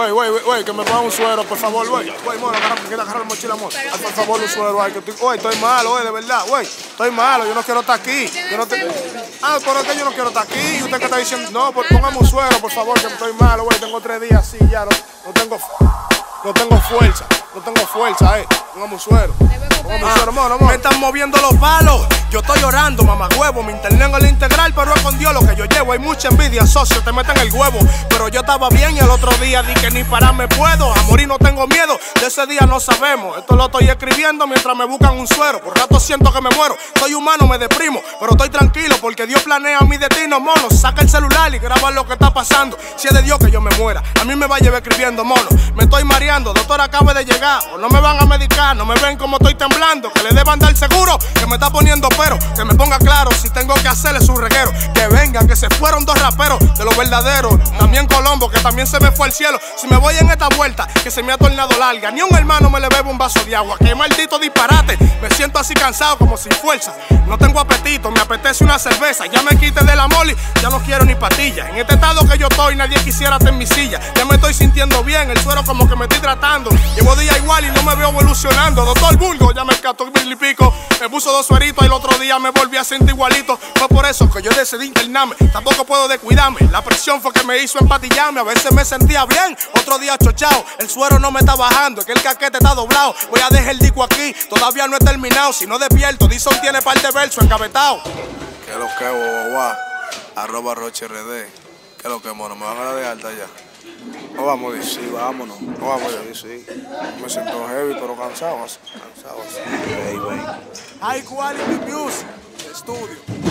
Güey, güey, güey, que me ponga un suero, por favor, güey. Güey, mono, agarra, que agarrar la mochila, mono. Haz, por favor, un suero, güey, que estoy, güey, estoy malo, güey, de verdad, güey. Estoy malo, yo no quiero estar aquí. Yo no te... Ah, pero es que yo no quiero estar aquí. Y usted que está diciendo, no, por, póngame un suero, por favor, que estoy malo, güey. Tengo tres días así, ya, no, no tengo, no tengo fuerza. No tengo fuerza, eh. Póngame un suero. Póngame un suero, mono, mono. Me están moviendo los palos. Yo estoy llorando, mamá huevo. Me interné en el integral, pero escondió lo que yo llevo. Hay mucha envidia, socio, te meten el huevo. Pero yo estaba bien y el otro día di que ni parar me puedo. A morir no tengo miedo, de ese día no sabemos. Esto lo estoy escribiendo mientras me buscan un suero. Por rato siento que me muero. Soy humano, me deprimo, pero estoy tranquilo porque Dios planea mi destino, mono. Saca el celular y graba lo que está pasando. Si es de Dios que yo me muera, a mí me va a llevar escribiendo, mono. Me estoy mareando, doctor, acabe de llegar. O no me van a medicar, no me ven como estoy temblando. Que le deban dar seguro, que me está poniendo pero. Que me ponga claro si tengo que hacerle su reguero. Que vengan, que se fueron dos raperos de los verdaderos. También Colombo, que también se me fue al cielo. Si me voy en esta vuelta, que se me ha tornado larga. Ni un hermano me le bebe un vaso de agua. Que maldito disparate. Me siento así cansado como sin fuerza. No tengo apetito, me apetece una cerveza. Ya me quité de la moli, ya no quiero ni patillas. En este estado que yo estoy, nadie quisiera estar mi silla. Ya me estoy sintiendo bien, el suero como que me estoy tratando. Llevo día igual y no me veo evolucionando. Doctor Bulgo, ya me escató mil y pico. Me puso dos sueritos y el otro día me volví a sentir igualito. Fue por eso que yo decidí internarme. Tampoco puedo descuidarme. La presión fue que me hizo empatillarme. A veces me sentía bien, otro día chochado. El suero no me está bajando, es que el caquete está doblado. Voy a dejar el disco aquí, todavía no he terminado. Si no despierto, Dison tiene par de verso encabetado. Que lo que, guau, arroba Roche RD. Que lo que, mono, me van a dar de alta ya. No vamos a ir, sí, vámonos. No vamos a ir, sí. Me siento heavy, pero cansado así. Cansado así. Hey, wey. High quality music, estudio.